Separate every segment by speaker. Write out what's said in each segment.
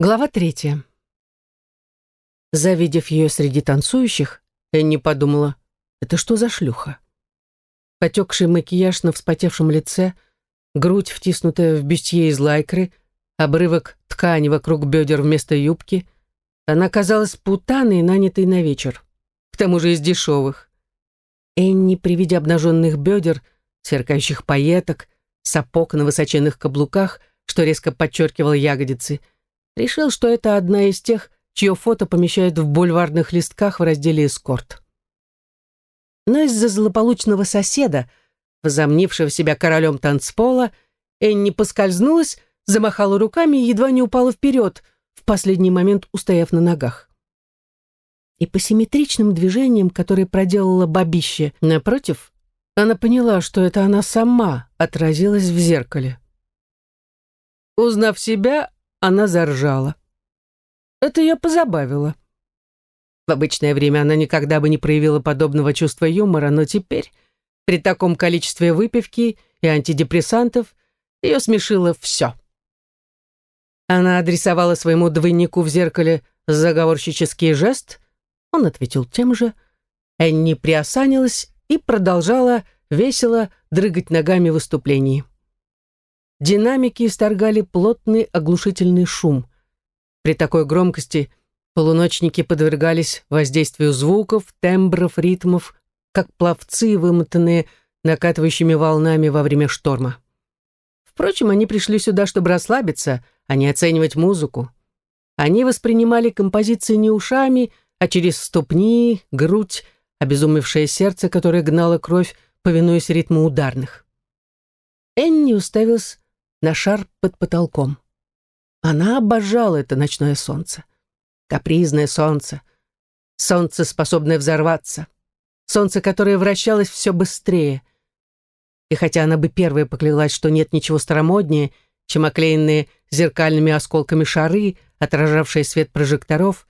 Speaker 1: Глава третья. Завидев ее среди танцующих, Энни подумала, это что за шлюха? Потекший макияж на вспотевшем лице, грудь, втиснутая в бюстье из лайкры, обрывок ткани вокруг бедер вместо юбки. Она казалась путаной, нанятой на вечер. К тому же из дешевых. Энни при виде обнаженных бедер, сверкающих пайеток, сапог на высоченных каблуках, что резко подчеркивал ягодицы — решил, что это одна из тех, чье фото помещают в бульварных листках в разделе «Эскорт». Но из-за злополучного соседа, возомнившего себя королем танцпола, Энни поскользнулась, замахала руками и едва не упала вперед, в последний момент устояв на ногах. И по симметричным движениям, которые проделала бабище, напротив, она поняла, что это она сама отразилась в зеркале. Узнав себя, она заржала. Это ее позабавило. В обычное время она никогда бы не проявила подобного чувства юмора, но теперь, при таком количестве выпивки и антидепрессантов, ее смешило все. Она адресовала своему двойнику в зеркале заговорщический жест, он ответил тем же, Энни приосанилась и продолжала весело дрыгать ногами в выступлении. Динамики исторгали плотный оглушительный шум. При такой громкости полуночники подвергались воздействию звуков, тембров, ритмов, как пловцы, вымотанные накатывающими волнами во время шторма. Впрочем, они пришли сюда, чтобы расслабиться, а не оценивать музыку. Они воспринимали композиции не ушами, а через ступни, грудь, обезумевшее сердце, которое гнало кровь, повинуясь ритму ударных. Энни уставилась на шар под потолком. Она обожала это ночное солнце. Капризное солнце. Солнце, способное взорваться. Солнце, которое вращалось все быстрее. И хотя она бы первая поклялась, что нет ничего старомоднее, чем оклеенные зеркальными осколками шары, отражавшие свет прожекторов,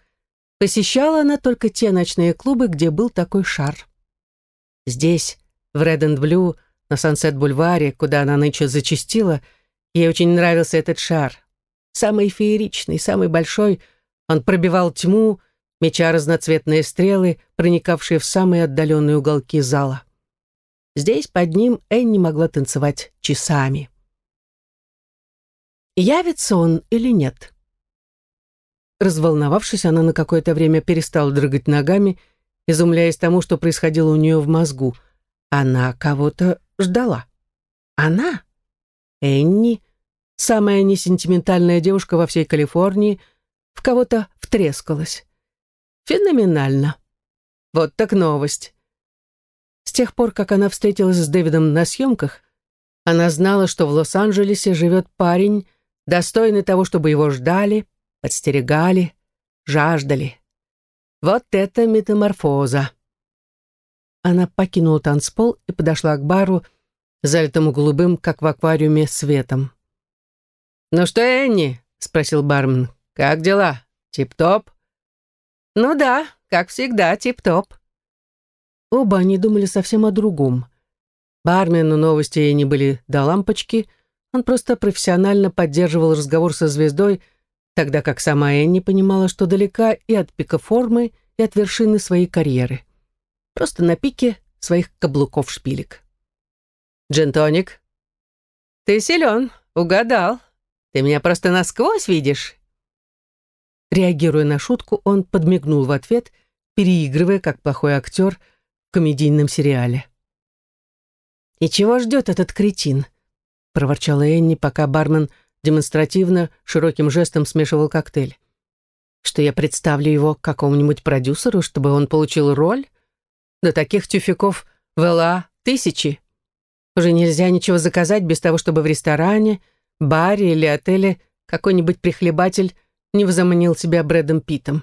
Speaker 1: посещала она только те ночные клубы, где был такой шар. Здесь, в Blue, на Сансет-бульваре, куда она нынче зачастила, — Ей очень нравился этот шар. Самый фееричный, самый большой. Он пробивал тьму, меча разноцветные стрелы, проникавшие в самые отдаленные уголки зала. Здесь под ним Энни могла танцевать часами. Явится он или нет? Разволновавшись, она на какое-то время перестала дрыгать ногами, изумляясь тому, что происходило у нее в мозгу. Она кого-то ждала. Она? Энни, самая несентиментальная девушка во всей Калифорнии, в кого-то втрескалась. Феноменально. Вот так новость. С тех пор, как она встретилась с Дэвидом на съемках, она знала, что в Лос-Анджелесе живет парень, достойный того, чтобы его ждали, подстерегали, жаждали. Вот это метаморфоза. Она покинула танцпол и подошла к бару, залитому голубым, как в аквариуме, светом. «Ну что, Энни?» — спросил бармен. «Как дела? Тип-топ?» «Ну да, как всегда, тип-топ». Оба они думали совсем о другом. Бармену новости не были до лампочки, он просто профессионально поддерживал разговор со звездой, тогда как сама Энни понимала, что далека и от пика формы, и от вершины своей карьеры. Просто на пике своих каблуков-шпилек. Джентоник. Ты силен, угадал. Ты меня просто насквозь видишь. Реагируя на шутку, он подмигнул в ответ, переигрывая, как плохой актер в комедийном сериале. «И чего ждет этот кретин?» — проворчала Энни, пока бармен демонстративно, широким жестом смешивал коктейль. «Что я представлю его какому-нибудь продюсеру, чтобы он получил роль? Да таких тюфяков в ЛА тысячи!» Уже нельзя ничего заказать без того, чтобы в ресторане, баре или отеле какой-нибудь прихлебатель не возомнил себя Брэдом Питом.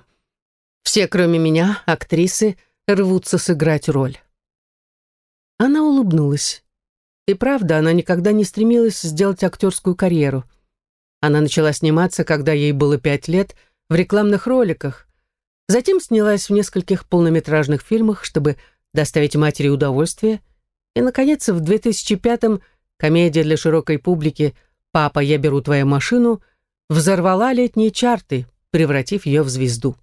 Speaker 1: Все, кроме меня, актрисы, рвутся сыграть роль. Она улыбнулась. И правда, она никогда не стремилась сделать актерскую карьеру. Она начала сниматься, когда ей было пять лет, в рекламных роликах. Затем снялась в нескольких полнометражных фильмах, чтобы доставить матери удовольствие – и, наконец, в 2005-м комедия для широкой публики «Папа, я беру твою машину» взорвала летние чарты, превратив ее в звезду.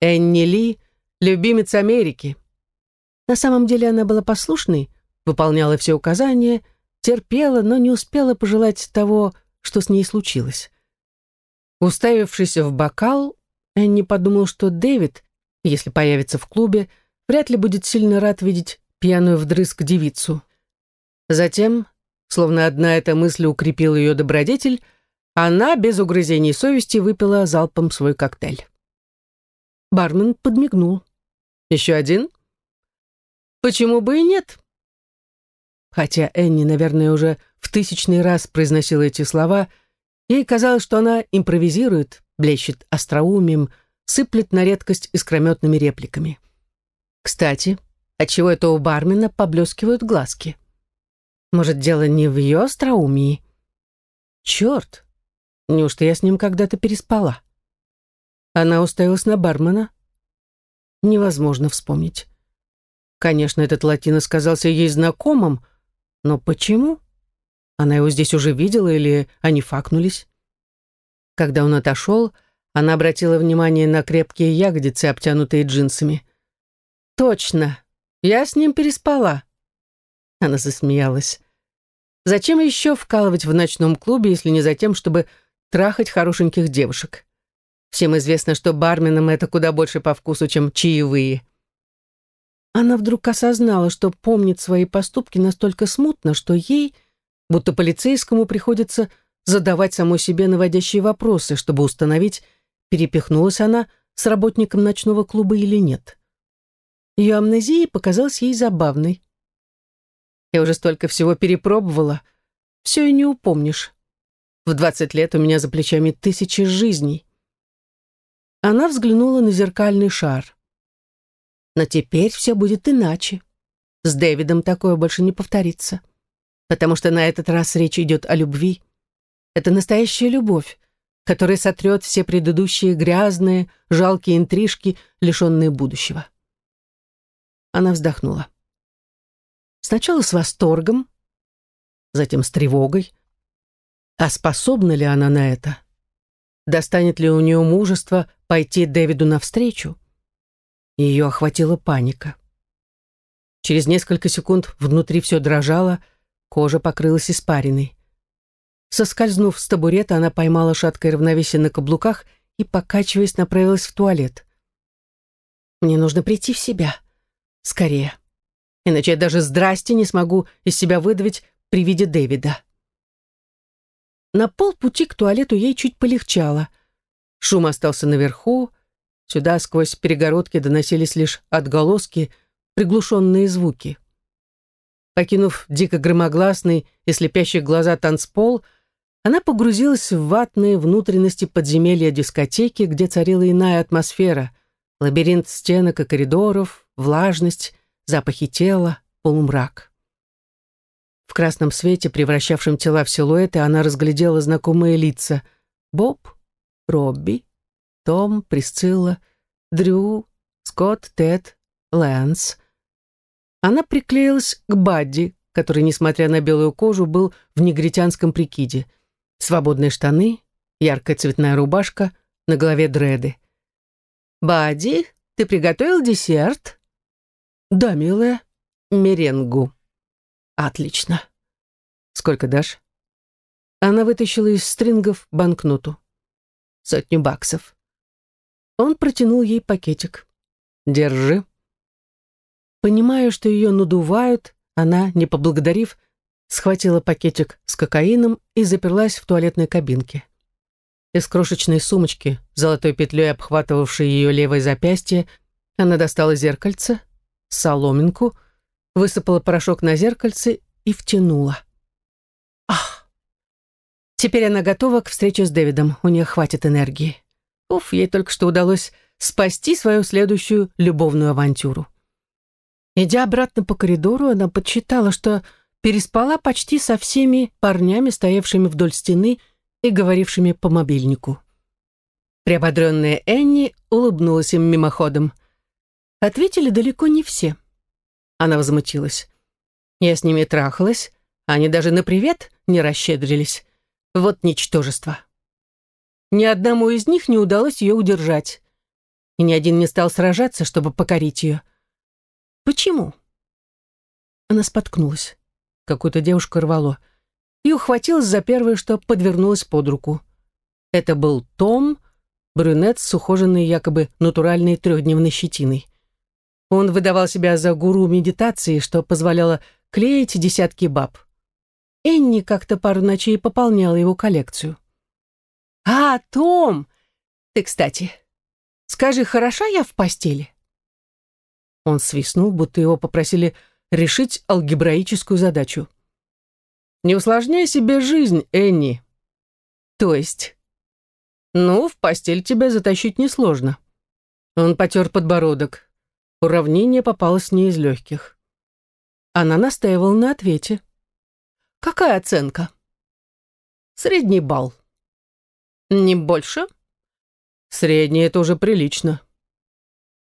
Speaker 1: Энни Ли — любимец Америки. На самом деле она была послушной, выполняла все указания, терпела, но не успела пожелать того, что с ней случилось. Уставившись в бокал, Энни подумал, что Дэвид, если появится в клубе, вряд ли будет сильно рад видеть пьяную вдрызг девицу. Затем, словно одна эта мысль укрепила ее добродетель, она без угрызений совести выпила залпом свой коктейль. Бармен подмигнул. «Еще один?» «Почему бы и нет?» Хотя Энни, наверное, уже в тысячный раз произносила эти слова, ей казалось, что она импровизирует, блещет остроумием, сыплет на редкость искрометными репликами. Кстати, отчего это у бармена поблескивают глазки? Может, дело не в ее остроумии? Черт! Неужто я с ним когда-то переспала? Она уставилась на бармена. Невозможно вспомнить. Конечно, этот латино сказался ей знакомым, но почему? Она его здесь уже видела или они факнулись? Когда он отошел, она обратила внимание на крепкие ягодицы, обтянутые джинсами. «Точно, я с ним переспала». Она засмеялась. «Зачем еще вкалывать в ночном клубе, если не за тем, чтобы трахать хорошеньких девушек?» Всем известно, что барменам это куда больше по вкусу, чем чаевые. Она вдруг осознала, что помнит свои поступки настолько смутно, что ей, будто полицейскому, приходится задавать самой себе наводящие вопросы, чтобы установить, перепихнулась она с работником ночного клуба или нет. Ее амнезия показалась ей забавной. Я уже столько всего перепробовала, все и не упомнишь. В двадцать лет у меня за плечами тысячи жизней. Она взглянула на зеркальный шар. Но теперь все будет иначе. С Дэвидом такое больше не повторится. Потому что на этот раз речь идет о любви. Это настоящая любовь, которая сотрет все предыдущие грязные, жалкие интрижки, лишенные будущего. Она вздохнула. Сначала с восторгом, затем с тревогой. А способна ли она на это? Достанет ли у нее мужество пойти Дэвиду навстречу? Ее охватила паника. Через несколько секунд внутри все дрожало, кожа покрылась испариной. Соскользнув с табурета, она поймала шаткое равновесие на каблуках и, покачиваясь, направилась в туалет. «Мне нужно прийти в себя. Скорее. Иначе я даже «здрасте» не смогу из себя выдавить при виде Дэвида». На полпути к туалету ей чуть полегчало. Шум остался наверху. Сюда сквозь перегородки доносились лишь отголоски, приглушенные звуки. Покинув дико громогласный и слепящий глаза танцпол, она погрузилась в ватные внутренности подземелья дискотеки, где царила иная атмосфера, лабиринт стенок и коридоров, влажность, запахи тела, полумрак. В красном свете, превращавшем тела в силуэты, она разглядела знакомые лица. Боб, Робби, Том, Присцилла, Дрю, Скотт, Тед, Лэнс. Она приклеилась к Бадди, который, несмотря на белую кожу, был в негритянском прикиде. Свободные штаны, яркая цветная рубашка, на голове дреды. «Бадди, ты приготовил десерт?» «Да, милая, меренгу». Отлично. Сколько дашь? Она вытащила из стрингов банкноту. Сотню баксов. Он протянул ей пакетик. Держи. Понимая, что ее надувают, она, не поблагодарив, схватила пакетик с кокаином и заперлась в туалетной кабинке. Из крошечной сумочки, золотой петлей обхватывавшей ее левое запястье, она достала зеркальце, соломинку — высыпала порошок на зеркальце и втянула. Ах! Теперь она готова к встрече с Дэвидом, у нее хватит энергии. Уф, ей только что удалось спасти свою следующую любовную авантюру. Идя обратно по коридору, она подсчитала, что переспала почти со всеми парнями, стоявшими вдоль стены и говорившими по мобильнику. Приободренная Энни улыбнулась им мимоходом. Ответили далеко не все. Она возмутилась. Я с ними трахалась, они даже на привет не расщедрились. Вот ничтожество. ни одному из них не удалось ее удержать. И ни один не стал сражаться, чтобы покорить ее. Почему? Она споткнулась. Какую-то девушку рвало. И ухватилась за первое, что подвернулось под руку. Это был Том, брюнет с ухоженной якобы натуральной трехдневной щетиной. Он выдавал себя за гуру медитации, что позволяло клеить десятки баб. Энни как-то пару ночей пополняла его коллекцию. «А, Том! Ты, кстати, скажи, хороша я в постели?» Он свистнул, будто его попросили решить алгебраическую задачу. «Не усложняй себе жизнь, Энни». «То есть?» «Ну, в постель тебя затащить несложно». Он потер подбородок. Уравнение попалось не из легких. Она настаивала на ответе. «Какая оценка?» «Средний балл». «Не больше?» «Средний — это уже прилично».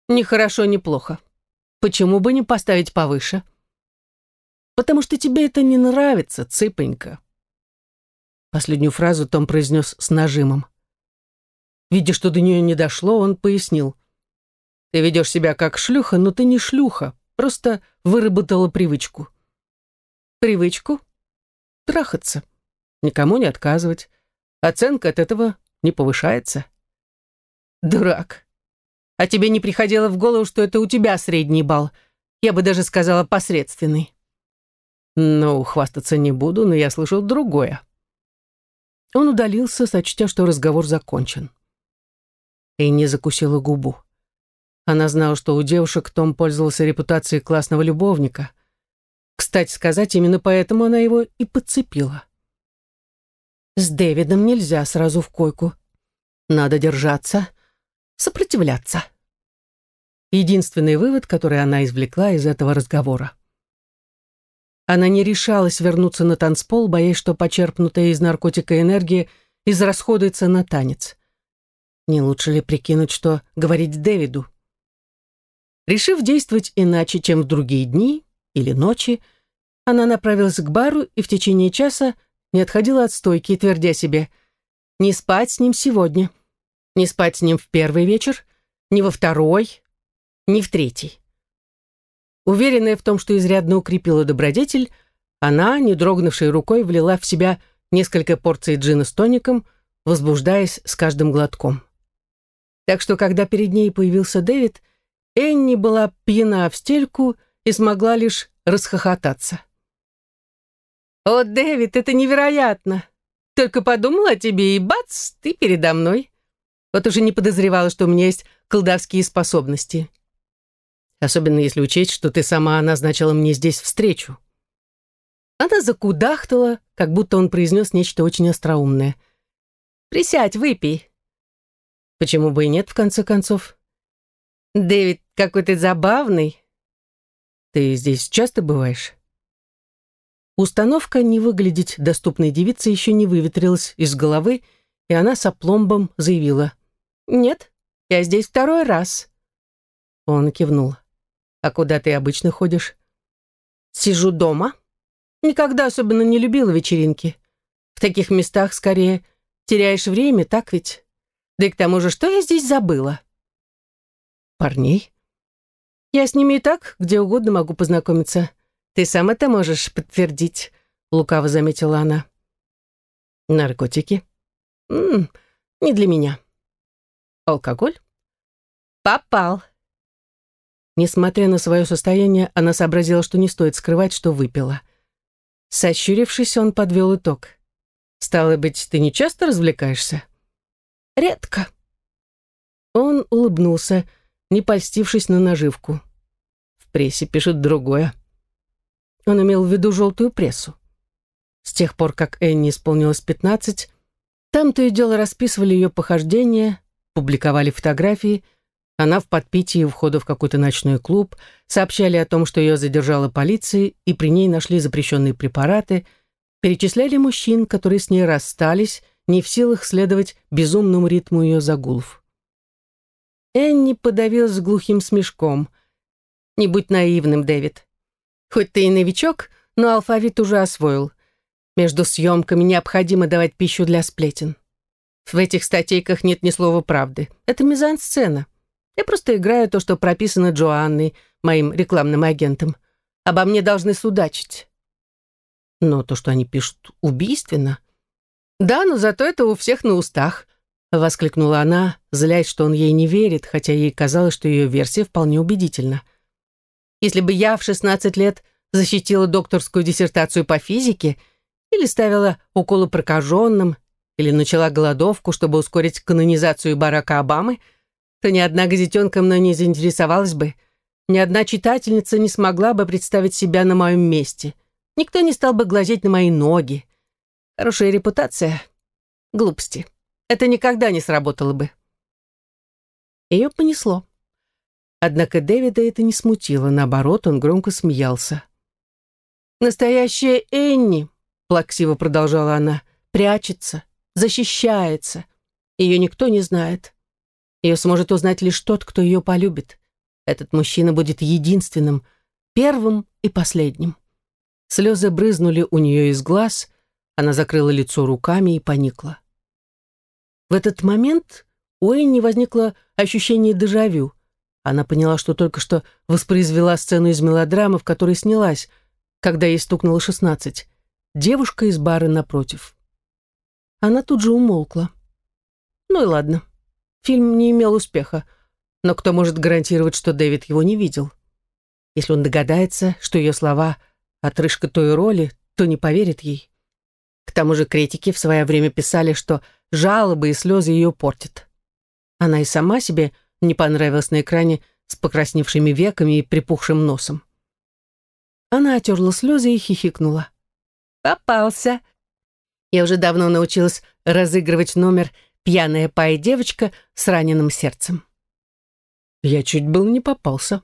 Speaker 1: «Ни хорошо, ни плохо. Почему бы не поставить повыше?» «Потому что тебе это не нравится, цыпонька». Последнюю фразу Том произнес с нажимом. Видя, что до нее не дошло, он пояснил. «Ты ведешь себя как шлюха, но ты не шлюха, просто выработала привычку». «Привычку?» «Трахаться. Никому не отказывать. Оценка от этого не повышается». «Дурак. А тебе не приходило в голову, что это у тебя средний балл? Я бы даже сказала посредственный». «Ну, хвастаться не буду, но я слышал другое». Он удалился, сочтя, что разговор закончен. Энни закусила губу. Она знала, что у девушек Том пользовался репутацией классного любовника. Кстати сказать, именно поэтому она его и подцепила. С Дэвидом нельзя сразу в койку. Надо держаться, сопротивляться. Единственный вывод, который она извлекла из этого разговора. Она не решалась вернуться на танцпол, боясь, что почерпнутая из наркотика энергия израсходуется на танец. Не лучше ли прикинуть, что говорить Дэвиду? Решив действовать иначе, чем в другие дни или ночи, она направилась к бару и в течение часа не отходила от стойки, твердя себе «Не спать с ним сегодня, не спать с ним в первый вечер, не во второй, не в третий». Уверенная в том, что изрядно укрепила добродетель, она, не дрогнувшей рукой, влила в себя несколько порций джина с тоником, возбуждаясь с каждым глотком. Так что, когда перед ней появился Дэвид, Энни была пьяна в стельку и смогла лишь расхохотаться. «О, Дэвид, это невероятно! Только подумала о тебе, и бац, ты передо мной. Вот уже не подозревала, что у меня есть колдовские способности. Особенно если учесть, что ты сама назначила мне здесь встречу». Она закудахтала, как будто он произнес нечто очень остроумное. «Присядь, выпей. Почему бы и нет, в конце концов? Дэвид, какой ты забавный. Ты здесь часто бываешь? Установка не выглядеть доступной девице еще не выветрилась из головы, и она с опломбом заявила. «Нет, я здесь второй раз». Он кивнул. «А куда ты обычно ходишь?» «Сижу дома. Никогда особенно не любила вечеринки. В таких местах скорее теряешь время, так ведь?» Да и к тому же, что я здесь забыла? Парней? Я с ними и так где угодно могу познакомиться. Ты сам это можешь подтвердить, лукаво заметила она. Наркотики? М -м, не для меня. Алкоголь? Попал. Несмотря на свое состояние, она сообразила, что не стоит скрывать, что выпила. Сощурившись, он подвел итог. «Стало быть, ты не часто развлекаешься?» Редко. Он улыбнулся, не польстившись на наживку. В прессе пишут другое. Он имел в виду желтую прессу. С тех пор, как Энни исполнилось пятнадцать, там то и дело расписывали ее похождения, публиковали фотографии, она в подпитии у входа в какой-то ночной клуб, сообщали о том, что ее задержала полиция, и при ней нашли запрещенные препараты, перечисляли мужчин, которые с ней расстались, не в силах следовать безумному ритму ее загулов. Энни подавилась глухим смешком. «Не будь наивным, Дэвид. Хоть ты и новичок, но алфавит уже освоил. Между съемками необходимо давать пищу для сплетен. В этих статейках нет ни слова правды. Это мизансцена. Я просто играю то, что прописано Джоанной, моим рекламным агентом. Обо мне должны судачить. Но то, что они пишут, убийственно. Да, но зато это у всех на устах. Воскликнула она, злясь, что он ей не верит, хотя ей казалось, что ее версия вполне убедительна. Если бы я в 16 лет защитила докторскую диссертацию по физике или ставила уколы прокаженным, или начала голодовку, чтобы ускорить канонизацию Барака Обамы, то ни одна газетенка мной не заинтересовалась бы, ни одна читательница не смогла бы представить себя на моем месте. Никто не стал бы глазеть на мои ноги. Хорошая репутация. Глупости. Это никогда не сработало бы. Ее понесло. Однако Дэвида это не смутило, наоборот, он громко смеялся. «Настоящая Энни», — плаксиво продолжала она, — «прячется, защищается. Ее никто не знает. Ее сможет узнать лишь тот, кто ее полюбит. Этот мужчина будет единственным, первым и последним». Слезы брызнули у нее из глаз, она закрыла лицо руками и поникла. В этот момент у Энни возникло ощущение дежавю. Она поняла, что только что воспроизвела сцену из мелодрамы, в которой снялась, когда ей стукнуло шестнадцать. Девушка из бара напротив. Она тут же умолкла. Ну и ладно. Фильм не имел успеха, но кто может гарантировать, что Дэвид его не видел? Если он догадается, что ее слова — отрыжка той роли, то не поверит ей. К тому же критики в свое время писали, что жалобы и слезы ее портят. Она и сама себе не понравилась на экране с покрасневшими веками и припухшим носом. Она отерла слезы и хихикнула. «Попался!» Я уже давно научилась разыгрывать номер «Пьяная пая девочка с раненым сердцем». Я чуть был не попался.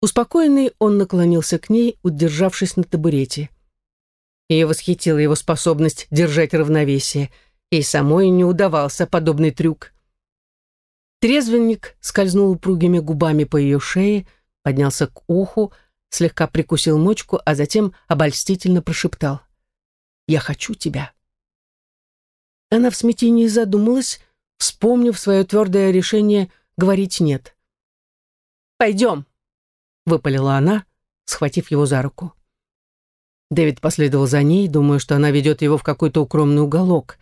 Speaker 1: Успокоенный, он наклонился к ней, удержавшись на табурете. Ее восхитила его способность держать равновесие, и самой не удавался подобный трюк. Трезвенник скользнул упругими губами по ее шее, поднялся к уху, слегка прикусил мочку, а затем обольстительно прошептал. «Я хочу тебя». Она в смятении задумалась, вспомнив свое твердое решение говорить «нет». «Пойдем», — выпалила она, схватив его за руку. Дэвид последовал за ней, думая, что она ведет его в какой-то укромный уголок.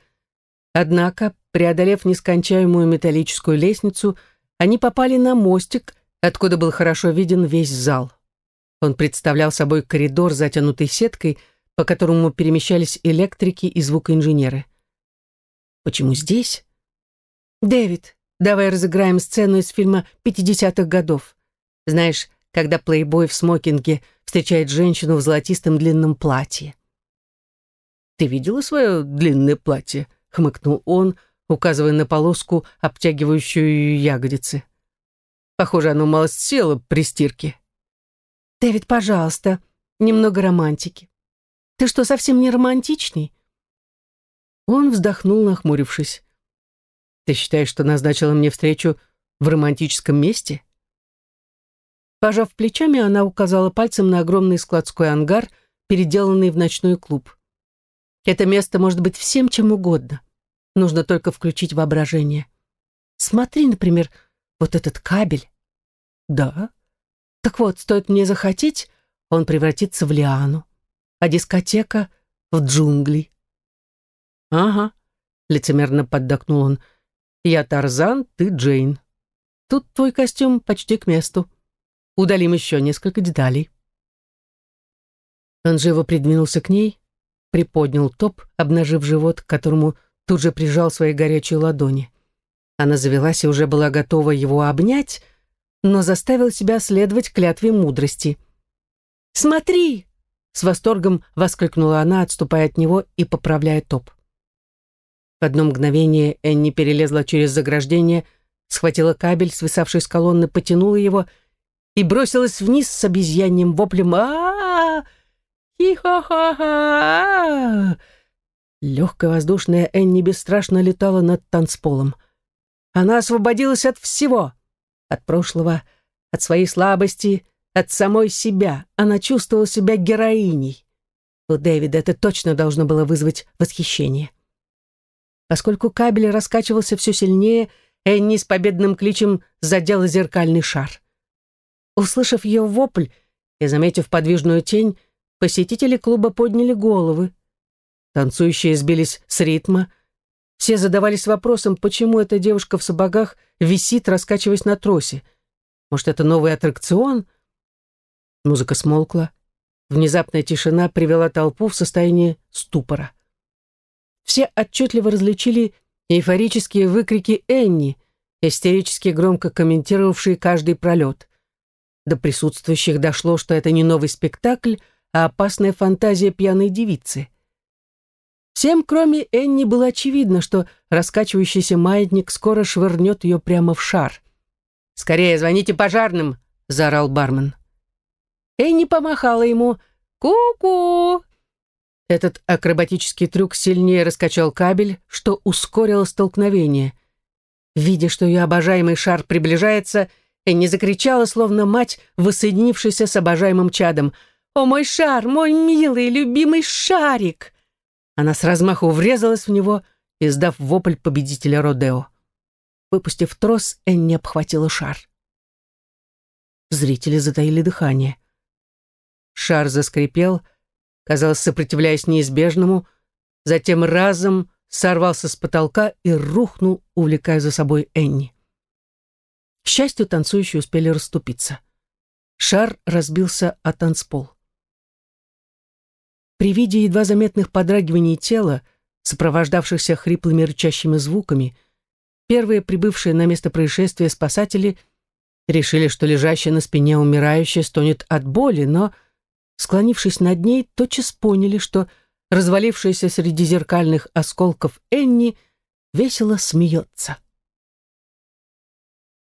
Speaker 1: Однако, преодолев нескончаемую металлическую лестницу, они попали на мостик, откуда был хорошо виден весь зал. Он представлял собой коридор, затянутый сеткой, по которому перемещались электрики и звукоинженеры. Почему здесь? «Дэвид, давай разыграем сцену из фильма 50-х годов. Знаешь, когда плейбой в смокинге встречает женщину в золотистом длинном платье. «Ты видела свое длинное платье?» — хмыкнул он, указывая на полоску, обтягивающую ягодицы. «Похоже, оно мало село при стирке». «Дэвид, пожалуйста, немного романтики. Ты что, совсем не романтичный?» Он вздохнул, нахмурившись. «Ты считаешь, что назначила мне встречу в романтическом месте?» Пожав плечами, она указала пальцем на огромный складской ангар, переделанный в ночной клуб. Это место может быть всем чем угодно. Нужно только включить воображение. Смотри, например, вот этот кабель. Да. Так вот, стоит мне захотеть, он превратится в лиану, а дискотека — в джунгли. Ага, лицемерно поддакнул он. Я Тарзан, ты Джейн. Тут твой костюм почти к месту. Удалим еще несколько деталей. Он живо придвинулся к ней, приподнял топ, обнажив живот, к которому тут же прижал свои горячие ладони. Она завелась и уже была готова его обнять, но заставила себя следовать клятве мудрости. «Смотри!» — с восторгом воскликнула она, отступая от него и поправляя топ. В одно мгновение Энни перелезла через заграждение, схватила кабель, свисавший с колонны, потянула его — и бросилась вниз с обезьяньим воплем а Хи-ха-ха-ха! Легкая воздушная Энни бесстрашно летала над танцполом. Она освободилась от всего. От прошлого, от своей слабости, от самой себя. Она чувствовала себя героиней. У Дэвида это точно должно было вызвать восхищение. Поскольку кабель раскачивался все сильнее, Энни с победным кличем задела зеркальный шар. Услышав ее вопль и заметив подвижную тень, посетители клуба подняли головы. Танцующие сбились с ритма. Все задавались вопросом, почему эта девушка в сапогах висит, раскачиваясь на тросе. Может, это новый аттракцион? Музыка смолкла. Внезапная тишина привела толпу в состояние ступора. Все отчетливо различили эйфорические выкрики Энни, истерически громко комментировавшие каждый пролет. До присутствующих дошло, что это не новый спектакль, а опасная фантазия пьяной девицы. Всем, кроме Энни, было очевидно, что раскачивающийся маятник скоро швырнет ее прямо в шар. «Скорее звоните пожарным!» — заорал бармен. Энни помахала ему «Ку-ку!». Этот акробатический трюк сильнее раскачал кабель, что ускорило столкновение. Видя, что ее обожаемый шар приближается, Энни закричала, словно мать, воссоединившаяся с обожаемым чадом. «О, мой шар, мой милый, любимый шарик!» Она с размаху врезалась в него, издав вопль победителя Родео. Выпустив трос, Энни обхватила шар. Зрители затаили дыхание. Шар заскрипел, казалось, сопротивляясь неизбежному, затем разом сорвался с потолка и рухнул, увлекая за собой Энни. К счастью, танцующие успели расступиться. Шар разбился о танцпол. При виде едва заметных подрагиваний тела, сопровождавшихся хриплыми рычащими звуками, Первые прибывшие на место происшествия спасатели решили, что лежащая на спине умирающая стонет от боли, но, склонившись над ней, тотчас поняли, что развалившаяся среди зеркальных осколков Энни весело смеется.